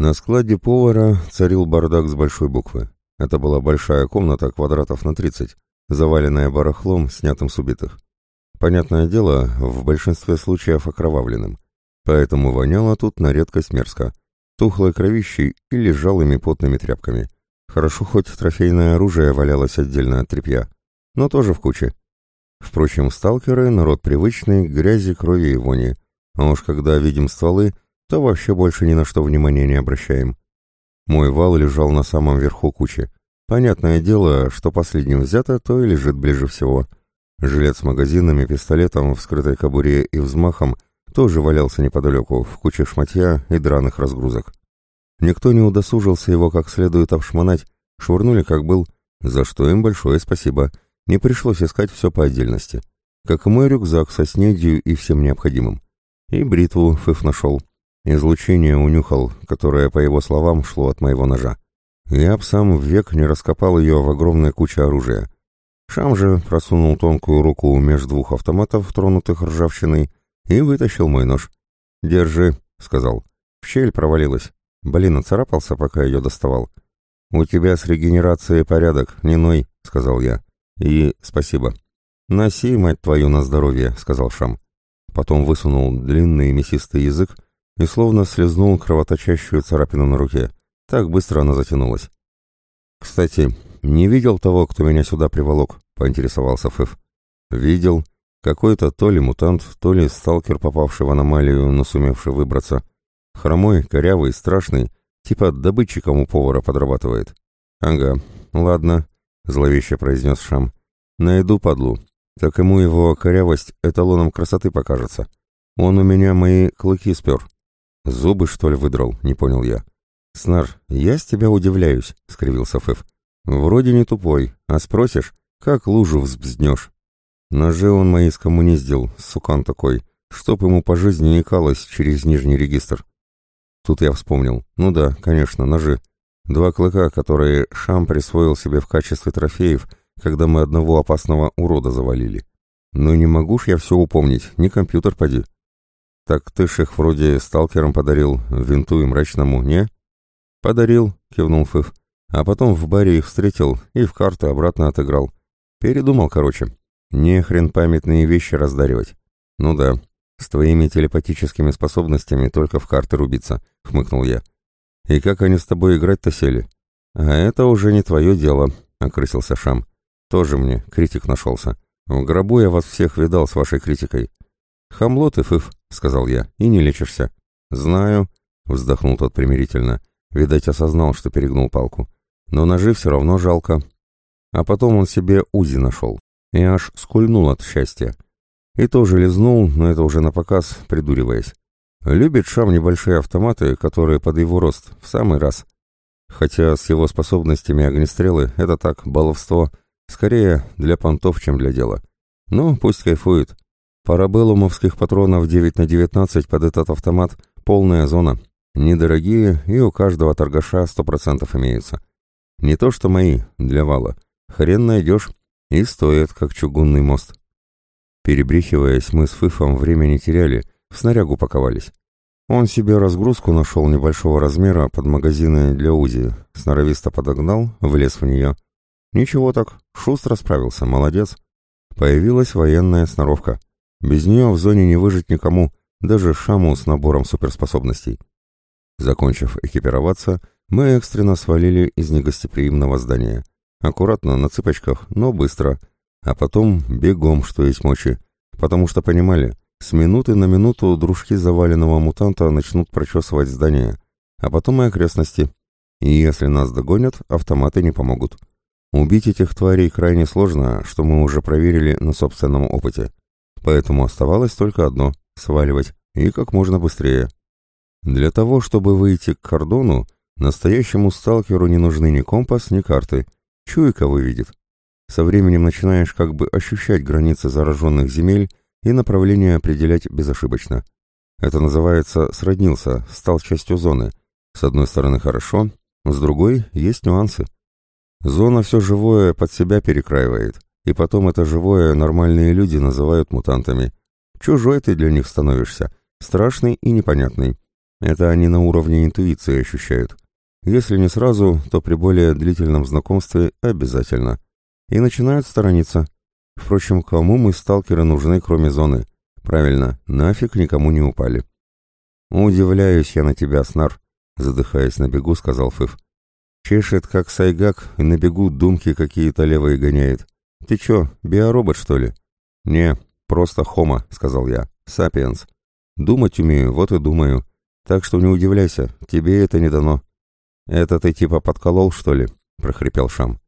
На складе повара царил бардак с большой буквы. Это была большая комната квадратов на 30, заваленная барахлом, снятым с убитых. Понятное дело, в большинстве случаев окровавленным. Поэтому воняло тут на редкость мерзко. Тухлой кровищей и лежалыми потными тряпками. Хорошо, хоть трофейное оружие валялось отдельно от тряпья, но тоже в куче. Впрочем, сталкеры — народ привычный грязи, крови и вони. А уж когда видим стволы, то вообще больше ни на что внимания не обращаем. Мой вал лежал на самом верху кучи. Понятное дело, что последним взято, то и лежит ближе всего. Жилет с магазинами, пистолетом, вскрытой кобуре и взмахом тоже валялся неподалеку, в куче шматья и драных разгрузок. Никто не удосужился его как следует обшмонать, швырнули как был, за что им большое спасибо. Не пришлось искать все по отдельности. Как и мой рюкзак со снедью и всем необходимым. И бритву Фыф нашел. Излучение унюхал, которое, по его словам, шло от моего ножа. Я б сам век не раскопал ее в огромной куче оружия. Шам же просунул тонкую руку между двух автоматов, тронутых ржавчиной, и вытащил мой нож. «Держи», — сказал. В щель провалилась. Блин, оцарапался, пока ее доставал. «У тебя с регенерацией порядок, не ной», — сказал я. «И спасибо». «Носи, мать твою, на здоровье», — сказал Шам. Потом высунул длинный мясистый язык и словно слезнул кровоточащую царапину на руке. Так быстро она затянулась. «Кстати, не видел того, кто меня сюда приволок?» — поинтересовался Фэф. «Видел. Какой-то то ли мутант, то ли сталкер, попавший в аномалию, но сумевший выбраться. Хромой, корявый, страшный, типа добытчиком у повара подрабатывает». «Ага, ладно», — зловеще произнес Шам. «Найду подлу. Так ему его корявость эталоном красоты покажется. Он у меня мои клыки спер». «Зубы, что ли, выдрал?» — не понял я. «Снар, я с тебя удивляюсь», — скривился Фэф. «Вроде не тупой, а спросишь, как лужу взбзднешь?» Ножи он мои скоммуниздил, сукан такой, чтоб ему по жизни не калось через нижний регистр. Тут я вспомнил. Ну да, конечно, ножи. Два клыка, которые Шам присвоил себе в качестве трофеев, когда мы одного опасного урода завалили. Но не могу ж я все упомнить, не компьютер поди. «Так ты ж их вроде сталкерам подарил, винту и мрачному, не?» «Подарил», — кивнул Фыф. «А потом в баре их встретил и в карты обратно отыграл. Передумал, короче. Не хрен памятные вещи раздаривать». «Ну да, с твоими телепатическими способностями только в карты рубиться», — хмыкнул я. «И как они с тобой играть-то сели?» «А это уже не твое дело», — окрысился Шам. «Тоже мне критик нашелся. В гробу я вас всех видал с вашей критикой. «Хамло ты, Фыф», — сказал я, — «и не лечишься». «Знаю», — вздохнул тот примирительно. Видать, осознал, что перегнул палку. «Но ножи все равно жалко». А потом он себе УЗИ нашел. И аж скульнул от счастья. И тоже лизнул, но это уже на показ, придуриваясь. Любит Шам небольшие автоматы, которые под его рост, в самый раз. Хотя с его способностями огнестрелы это так, баловство. Скорее для понтов, чем для дела. Ну, пусть кайфует. Парабеллумовских патронов 9 на 19 под этот автомат полная зона. Недорогие и у каждого торгаша 100% имеются. Не то что мои, для вала. Хрен найдешь и стоит, как чугунный мост. Перебрехиваясь, мы с Фыфом время не теряли, в снарягу паковались. Он себе разгрузку нашел небольшого размера под магазины для УЗИ, сноровисто подогнал, влез в нее. Ничего так, шустро справился, молодец. Появилась военная сноровка. Без нее в зоне не выжить никому, даже Шаму с набором суперспособностей. Закончив экипироваться, мы экстренно свалили из негостеприимного здания. Аккуратно, на цыпочках, но быстро. А потом бегом, что есть мочи. Потому что понимали, с минуты на минуту дружки заваленного мутанта начнут прочесывать здание, а потом и окрестности. И если нас догонят, автоматы не помогут. Убить этих тварей крайне сложно, что мы уже проверили на собственном опыте. Поэтому оставалось только одно — сваливать, и как можно быстрее. Для того, чтобы выйти к кордону, настоящему сталкеру не нужны ни компас, ни карты. Чуйка выведет. Со временем начинаешь как бы ощущать границы зараженных земель и направление определять безошибочно. Это называется «сроднился», стал частью зоны. С одной стороны хорошо, с другой есть нюансы. Зона все живое под себя перекраивает, и потом это живое нормальные люди называют мутантами. Чужой ты для них становишься, страшный и непонятный. Это они на уровне интуиции ощущают. Если не сразу, то при более длительном знакомстве обязательно. И начинают сторониться. Впрочем, кому мы, сталкеры, нужны, кроме зоны? Правильно, нафиг никому не упали. «Удивляюсь я на тебя, Снар», — задыхаясь на бегу, сказал Фыф. «Чешет, как сайгак, и на бегу думки какие-то левые гоняет. Ты чё, биоробот, что ли?» «Не, просто хома», — сказал я. «Сапиенс. Думать умею, вот и думаю. Так что не удивляйся, тебе это не дано». «Это ты типа подколол, что ли?» — прохрипел Шам.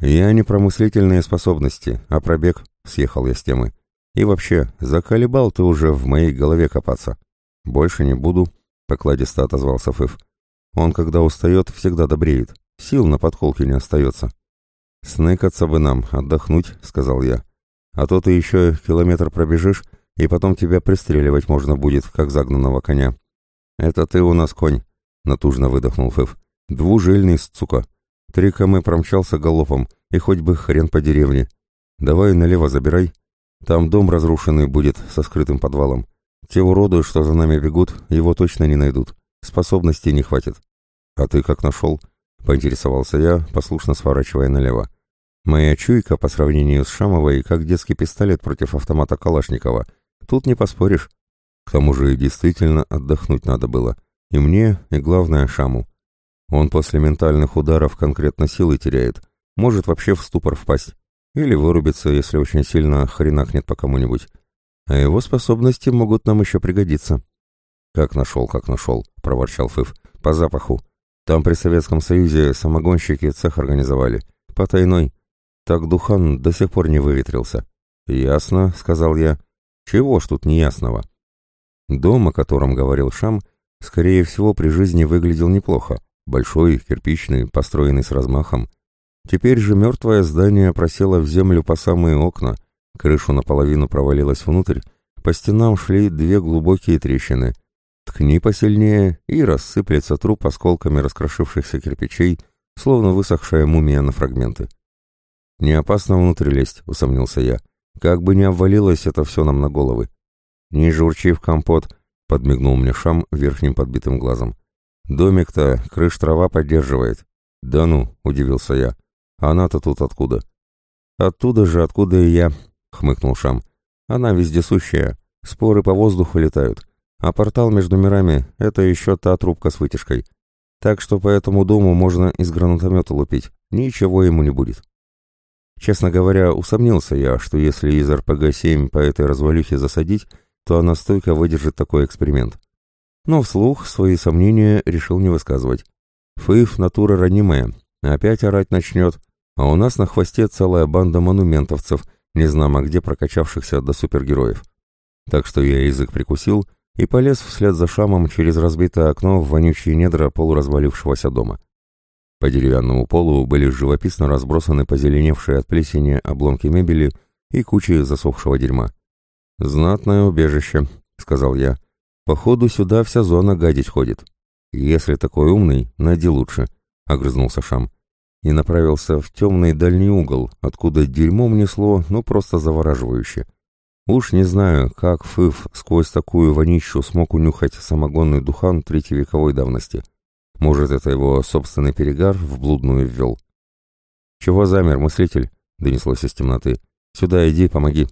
«Я не про мыслительные способности, а про бег», — съехал я с темы. «И вообще, заколебал ты уже в моей голове копаться». «Больше не буду», — покладисто отозвался Фыф. «Он, когда устает, всегда добреет. Сил на подколке не остается». «Сныкаться бы нам, отдохнуть», — сказал я. «А то ты еще километр пробежишь, и потом тебя пристреливать можно будет, как загнанного коня». «Это ты у нас конь», — натужно выдохнул Фыф. «Двужильный, сука. Три км промчался галопом, и хоть бы хрен по деревне. Давай налево забирай. Там дом разрушенный будет со скрытым подвалом. Те уроды, что за нами бегут, его точно не найдут. Способностей не хватит. А ты как нашел? Поинтересовался я, послушно сворачивая налево. Моя чуйка по сравнению с Шамовой, как детский пистолет против автомата Калашникова. Тут не поспоришь. К тому же действительно отдохнуть надо было. И мне, и главное, Шаму. Он после ментальных ударов конкретно силы теряет. Может вообще в ступор впасть. Или вырубиться, если очень сильно хренахнет по кому-нибудь а его способности могут нам еще пригодиться». «Как нашел, как нашел», — проворчал Фыф. «По запаху. Там при Советском Союзе самогонщики цех организовали. Потайной. Так Духан до сих пор не выветрился». «Ясно», — сказал я. «Чего ж тут неясного?» Дом, о котором говорил Шам, скорее всего, при жизни выглядел неплохо. Большой, кирпичный, построенный с размахом. Теперь же мертвое здание просело в землю по самые окна — Крышу наполовину провалилась внутрь, по стенам шли две глубокие трещины. Ткни посильнее, и рассыплется труп осколками раскрошившихся кирпичей, словно высохшая мумия на фрагменты. «Не опасно внутрь лезть», — усомнился я. «Как бы не обвалилось это все нам на головы». «Не журчи в компот», — подмигнул мне Шам верхним подбитым глазом. «Домик-то крыш трава поддерживает». «Да ну», — удивился я. «Она-то тут откуда?» «Оттуда же, откуда и я», — хмыкнул Шам. «Она вездесущая. Споры по воздуху летают. А портал между мирами — это еще та трубка с вытяжкой. Так что по этому дому можно из гранатомета лупить. Ничего ему не будет». Честно говоря, усомнился я, что если из РПГ-7 по этой развалюхе засадить, то она стойко выдержит такой эксперимент. Но вслух свои сомнения решил не высказывать. Фыф — натура ранимая. Опять орать начнет, а у нас на хвосте целая банда монументовцев — незнамо где прокачавшихся до супергероев. Так что я язык прикусил и полез вслед за шамом через разбитое окно в вонючие недра полуразвалившегося дома. По деревянному полу были живописно разбросаны позеленевшие от плесени обломки мебели и кучи засохшего дерьма. «Знатное убежище», — сказал я. «Походу, сюда вся зона гадить ходит. Если такой умный, найди лучше», — огрызнулся Шам и направился в темный дальний угол, откуда дерьмом несло, ну просто завораживающе. Уж не знаю, как Фыф сквозь такую вонищу смог унюхать самогонный духан третьевековой давности. Может, это его собственный перегар в блудную ввел. «Чего замер, мыслитель?» — донеслось из темноты. «Сюда иди, помоги».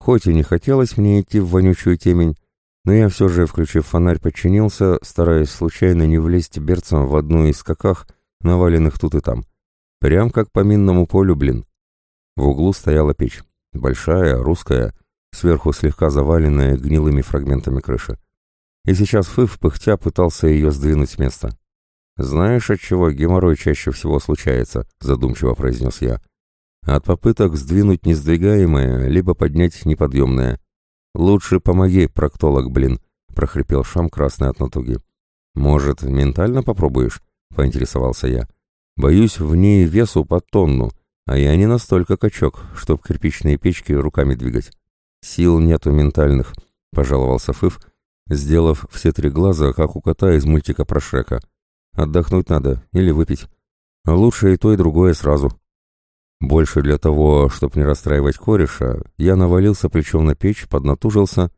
Хоть и не хотелось мне идти в вонючую темень, но я все же, включив фонарь, подчинился, стараясь случайно не влезть берцем в одну из скаках, наваленных тут и там. Прям как по минному полю, блин. В углу стояла печь. Большая, русская, сверху слегка заваленная гнилыми фрагментами крыши. И сейчас Фыф, пыхтя, пытался ее сдвинуть с места. «Знаешь, от чего геморрой чаще всего случается?» — задумчиво произнес я. «От попыток сдвинуть несдвигаемое, либо поднять неподъемное. Лучше помоги, проктолог, блин», — прохрипел Шам красный от натуги. «Может, ментально попробуешь?» — поинтересовался я. «Боюсь, в ней весу под тонну, а я не настолько качок, чтоб кирпичные печки руками двигать. Сил нету ментальных», — пожаловался Фыф, сделав все три глаза, как у кота из мультика про Шрека. «Отдохнуть надо или выпить. Лучше и то, и другое сразу». Больше для того, чтобы не расстраивать кореша, я навалился плечом на печь, поднатужился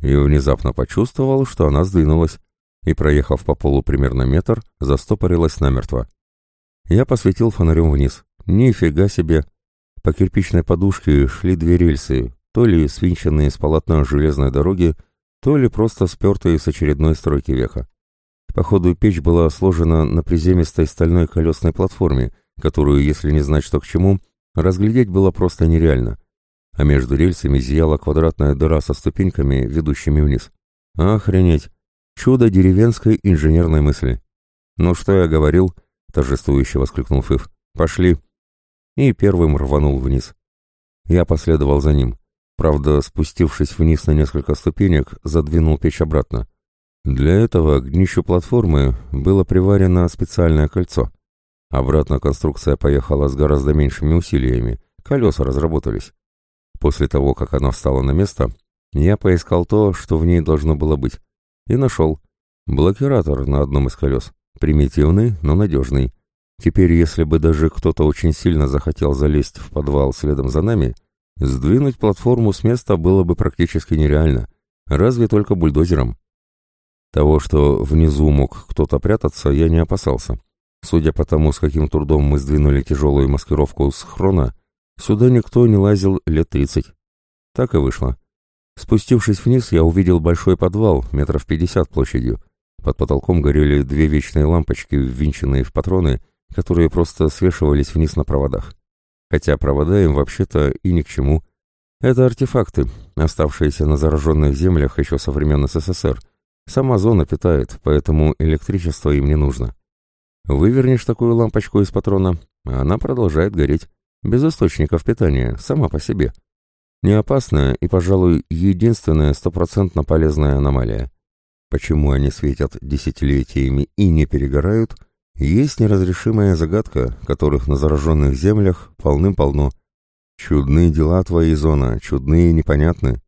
и внезапно почувствовал, что она сдвинулась. и, проехав по полу примерно метр, застопорилась намертво. Я посветил фонарем вниз. Нифига себе! По кирпичной подушке шли две рельсы, то ли свинченные с полотна железной дороги, то ли просто спертые с очередной стройки века. Походу, печь была сложена на приземистой стальной колесной платформе, которую, если не знать что к чему, разглядеть было просто нереально. А между рельсами зияла квадратная дыра со ступеньками, ведущими вниз. Охренеть! Чудо деревенской инженерной мысли. «Ну что я говорил?» — торжествующе воскликнул Фыф. «Пошли!» И первым рванул вниз. Я последовал за ним. Правда, спустившись вниз на несколько ступенек, задвинул печь обратно. Для этого к днищу платформы было приварено специальное кольцо. Обратно конструкция поехала с гораздо меньшими усилиями, колеса разработались. После того, как она встала на место, я поискал то, что в ней должно было быть. И нашел. Блокиратор на одном из колес. Примитивный, но надежный. Теперь, если бы даже кто-то очень сильно захотел залезть в подвал следом за нами, сдвинуть платформу с места было бы практически нереально. Разве только бульдозером. Того, что внизу мог кто-то прятаться, я не опасался. Судя по тому, с каким трудом мы сдвинули тяжелую маскировку с хрона, сюда никто не лазил лет тридцать. Так и вышло. Спустившись вниз, я увидел большой подвал, метров пятьдесят площадью. Под потолком горели две вечные лампочки, ввинченные в патроны, которые просто свешивались вниз на проводах. Хотя провода им вообще-то и ни к чему. Это артефакты, оставшиеся на зараженных землях еще со времен СССР. Сама зона питает, поэтому электричество им не нужно. Вывернешь такую лампочку из патрона, она продолжает гореть. Без источников питания, сама по себе. Не опасная и, пожалуй, единственная стопроцентно полезная аномалия. Почему они светят десятилетиями и не перегорают, есть неразрешимая загадка, которых на зараженных землях полным-полно. Чудные дела твои, зона, чудные и непонятны.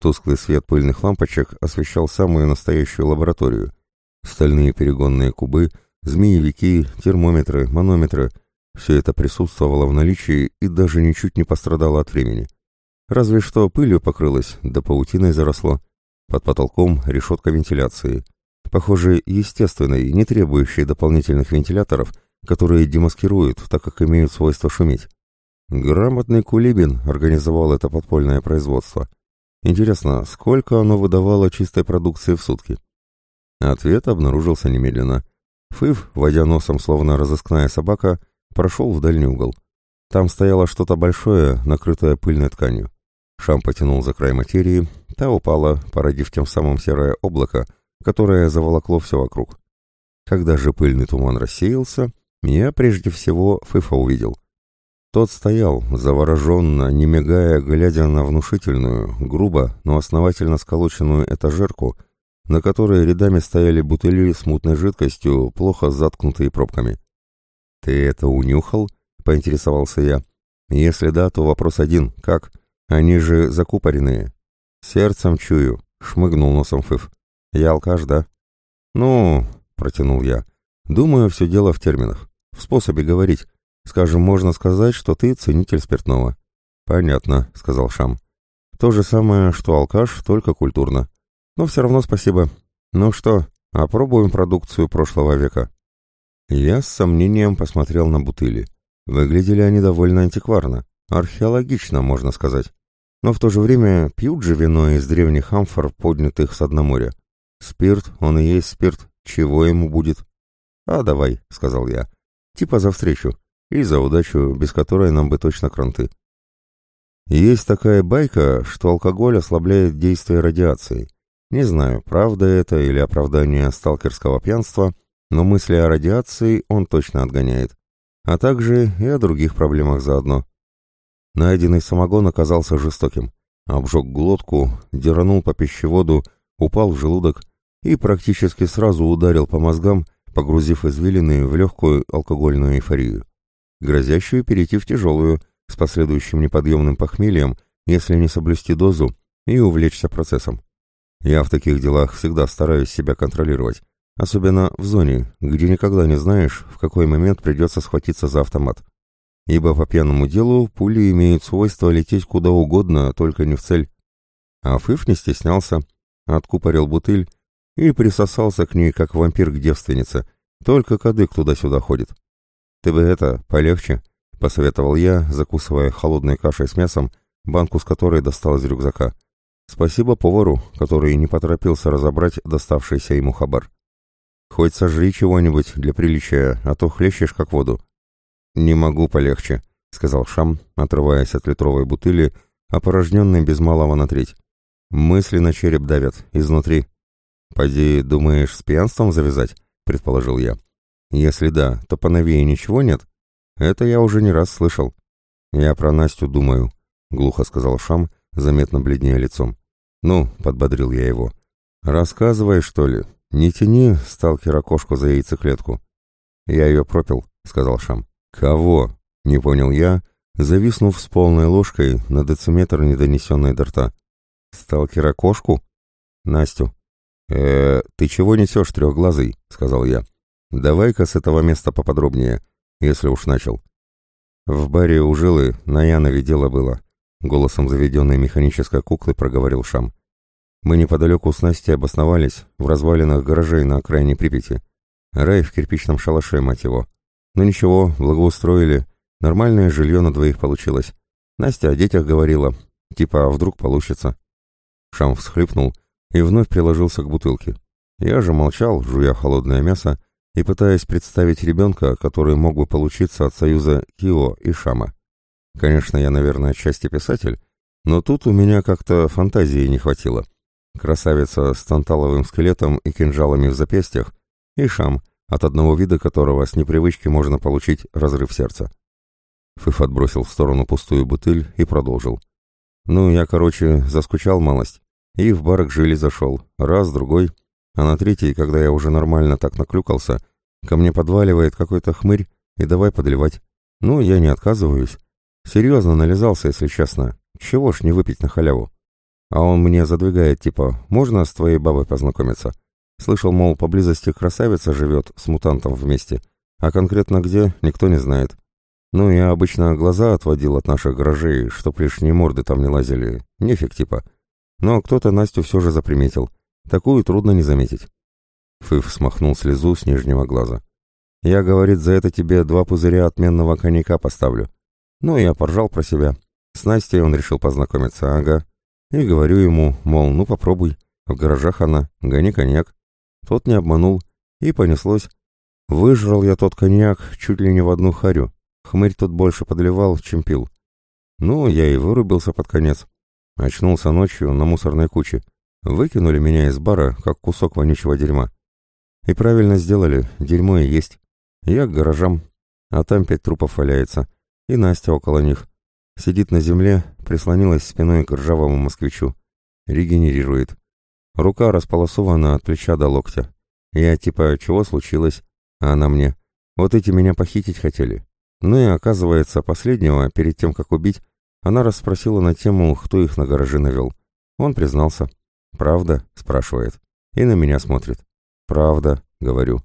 Тусклый свет пыльных лампочек освещал самую настоящую лабораторию. Стальные перегонные кубы, змеевики, термометры, манометры — все это присутствовало в наличии и даже ничуть не пострадало от времени. Разве что пылью покрылось, да паутиной заросло. Под потолком решетка вентиляции. Похоже, естественной, не требующей дополнительных вентиляторов, которые демаскируют, так как имеют свойство шуметь. Грамотный Кулибин организовал это подпольное производство. Интересно, сколько оно выдавало чистой продукции в сутки? Ответ обнаружился немедленно. Фыв, водя носом, словно разыскная собака, прошел в дальний угол. Там стояло что-то большое, накрытое пыльной тканью. Шам потянул за край материи, та упала, породив тем самым серое облако, которое заволокло все вокруг. Когда же пыльный туман рассеялся, я прежде всего Фыфа увидел. Тот стоял, завороженно, не мигая, глядя на внушительную, грубо, но основательно сколоченную этажерку, на которой рядами стояли бутыли с мутной жидкостью, плохо заткнутые пробками. «Ты это унюхал?» — поинтересовался я. «Если да, то вопрос один. Как?» Они же закупоренные. Сердцем чую, шмыгнул носом Фыф. Я алкаш, да? Ну, протянул я. Думаю, все дело в терминах, в способе говорить. Скажем, можно сказать, что ты ценитель спиртного. Понятно, сказал Шам. То же самое, что алкаш, только культурно. Но все равно спасибо. Ну что, опробуем продукцию прошлого века. Я с сомнением посмотрел на бутыли. Выглядели они довольно антикварно. Археологично, можно сказать. Но в то же время пьют же вино из древних амфор, поднятых с дна моря. Спирт, он и есть спирт, чего ему будет? А давай, сказал я. Типа за встречу. И за удачу, без которой нам бы точно кранты. Есть такая байка, что алкоголь ослабляет действие радиации. Не знаю, правда это или оправдание сталкерского пьянства, но мысли о радиации он точно отгоняет. А также и о других проблемах заодно. Найденный самогон оказался жестоким. Обжег глотку, деранул по пищеводу, упал в желудок и практически сразу ударил по мозгам, погрузив извилины в легкую алкогольную эйфорию, грозящую перейти в тяжелую, с последующим неподъемным похмельем, если не соблюсти дозу и увлечься процессом. Я в таких делах всегда стараюсь себя контролировать, особенно в зоне, где никогда не знаешь, в какой момент придется схватиться за автомат ибо по пьяному делу пули имеют свойство лететь куда угодно, только не в цель. А Фыф не стеснялся, откупорил бутыль и присосался к ней, как вампир к девственнице, только кадык туда-сюда ходит. «Ты бы это, полегче», — посоветовал я, закусывая холодной кашей с мясом, банку с которой достал из рюкзака. Спасибо повару, который не поторопился разобрать доставшийся ему хабар. «Хоть сожри чего-нибудь для приличия, а то хлещешь как воду». «Не могу полегче», — сказал Шам, отрываясь от литровой бутыли, опорожненной без малого на треть. «Мысли на череп давят, изнутри». «Поди, думаешь, с пьянством завязать?» — предположил я. «Если да, то поновее ничего нет?» «Это я уже не раз слышал». «Я про Настю думаю», — глухо сказал Шам, заметно бледнее лицом. «Ну», — подбодрил я его, — «рассказывай, что ли. Не тяни, сталкера, кошку за яйцеклетку». «Я ее пропил», — сказал Шам. «Кого?» — не понял я, зависнув с полной ложкой на дециметр недонесенной до рта. «Сталкера кошку?» «Настю». «Э, ты чего несешь, трехглазый?» — сказал я. «Давай-ка с этого места поподробнее, если уж начал». В баре у Жилы на Янове было. Голосом заведенной механической куклы проговорил Шам. Мы неподалеку с Настей обосновались, в развалинах гаражей на окраине Припяти. Рай в кирпичном шалаше, мать его. Но ну ничего, благоустроили. Нормальное жилье на двоих получилось. Настя о детях говорила. Типа, а вдруг получится? Шам всхлипнул и вновь приложился к бутылке. Я же молчал, жуя холодное мясо и пытаясь представить ребенка, который мог бы получиться от союза Кио и Шама. Конечно, я, наверное, отчасти писатель, но тут у меня как-то фантазии не хватило. Красавица с танталовым скелетом и кинжалами в запястьях, и Шам, от одного вида которого с непривычки можно получить разрыв сердца. Фыф отбросил в сторону пустую бутыль и продолжил. Ну, я, короче, заскучал малость. И в бар к жили зашел. Раз, другой. А на третий, когда я уже нормально так наклюкался, ко мне подваливает какой-то хмырь и давай подливать. Ну, я не отказываюсь. Серьезно нализался, если честно. Чего ж не выпить на халяву? А он мне задвигает, типа, можно с твоей бабой познакомиться? Слышал, мол, поблизости красавица живет с мутантом вместе. А конкретно где, никто не знает. Ну, я обычно глаза отводил от наших гаражей, чтоб лишние морды там не лазили. Нефиг, типа. Но кто-то Настю все же заприметил. Такую трудно не заметить. Фыф смахнул слезу с нижнего глаза. «Я, — говорит, — за это тебе два пузыря отменного коньяка поставлю. Ну, я поржал про себя. С Настей он решил познакомиться, ага. И говорю ему, мол, ну попробуй. В гаражах она, гони коньяк. Тот не обманул. И понеслось. Выжрал я тот коньяк чуть ли не в одну харю. Хмырь тут больше подливал, чем пил. Ну, я и вырубился под конец. Очнулся ночью на мусорной куче. Выкинули меня из бара, как кусок вонючего дерьма. И правильно сделали, дерьмо и есть. Я к гаражам, а там пять трупов валяется и Настя около них. Сидит на земле, прислонилась спиной к ржавому москвичу. Регенерирует. Рука располосована от плеча до локтя. Я типа, чего случилось? А она мне. Вот эти меня похитить хотели. Ну и оказывается, последнего, перед тем, как убить, она расспросила на тему, кто их на гараже навел. Он признался. «Правда?» — спрашивает. И на меня смотрит. «Правда», — говорю.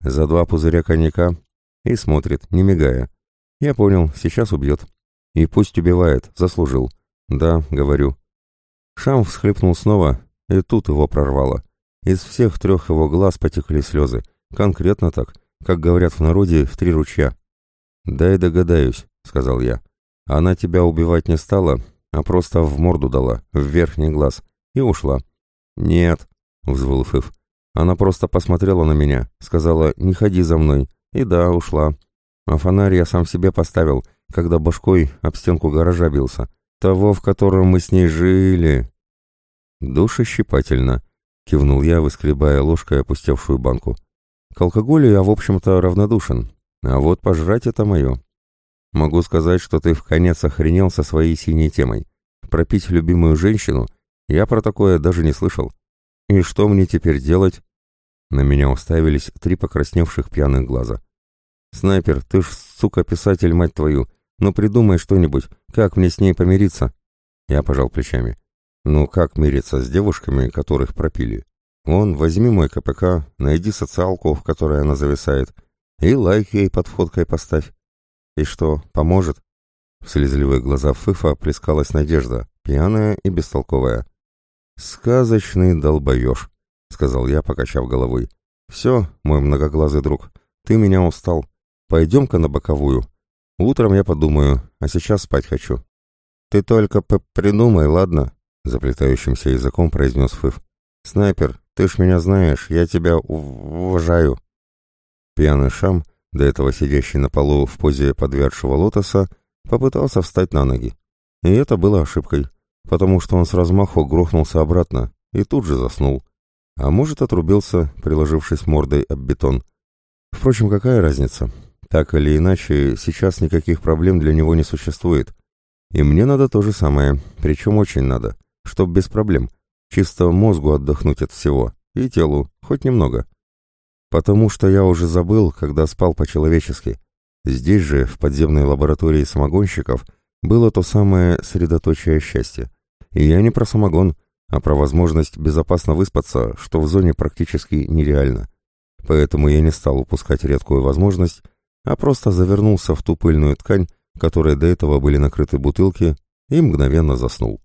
За два пузыря коньяка. И смотрит, не мигая. «Я понял, сейчас убьет». «И пусть убивает, заслужил». «Да», — говорю. Шам всхлипнул снова, и тут его прорвало. Из всех трех его глаз потекли слезы. Конкретно так, как говорят в народе, в три ручья. «Дай догадаюсь», — сказал я. «Она тебя убивать не стала, а просто в морду дала, в верхний глаз, и ушла». «Нет», — взвыл Фыф. «Она просто посмотрела на меня, сказала, не ходи за мной, и да, ушла. А фонарь я сам себе поставил, когда башкой об стенку гаража бился. Того, в котором мы с ней жили. Душещипательно, кивнул я, выскребая ложкой опустевшую банку. К алкоголю я, в общем-то, равнодушен. А вот пожрать это мое. Могу сказать, что ты в конец охренел со своей синей темой. Пропить любимую женщину? Я про такое даже не слышал. И что мне теперь делать? На меня уставились три покрасневших пьяных глаза. «Снайпер, ты ж, сука, писатель, мать твою! Ну придумай что-нибудь, как мне с ней помириться?» Я пожал плечами. «Ну как мириться с девушками, которых пропили? Вон, возьми мой КПК, найди социалку, в которой она зависает, и лайк ей под фоткой поставь. И что, поможет?» В слезливые глаза Фыфа плескалась надежда, пьяная и бестолковая. «Сказочный долбоеж», — сказал я, покачав головой. «Все, мой многоглазый друг, ты меня устал. Пойдем-ка на боковую. Утром я подумаю, а сейчас спать хочу». «Ты только придумай, ладно?» — заплетающимся языком произнес Фыф. «Снайпер, ты ж меня знаешь, я тебя уважаю». Пьяный Шам, до этого сидящий на полу в позе подвядшего лотоса, попытался встать на ноги. И это было ошибкой, потому что он с размаху грохнулся обратно и тут же заснул. А может, отрубился, приложившись мордой об бетон. Впрочем, какая разница? Так или иначе, сейчас никаких проблем для него не существует. И мне надо то же самое, причем очень надо, чтоб без проблем. Чисто мозгу отдохнуть от всего, и телу, хоть немного. Потому что я уже забыл, когда спал по-человечески. Здесь же, в подземной лаборатории самогонщиков, было то самое средоточие счастья. И я не про самогон, а про возможность безопасно выспаться, что в зоне практически нереально. Поэтому я не стал упускать редкую возможность, а просто завернулся в ту пыльную ткань, которой до этого были накрыты бутылки, и мгновенно заснул.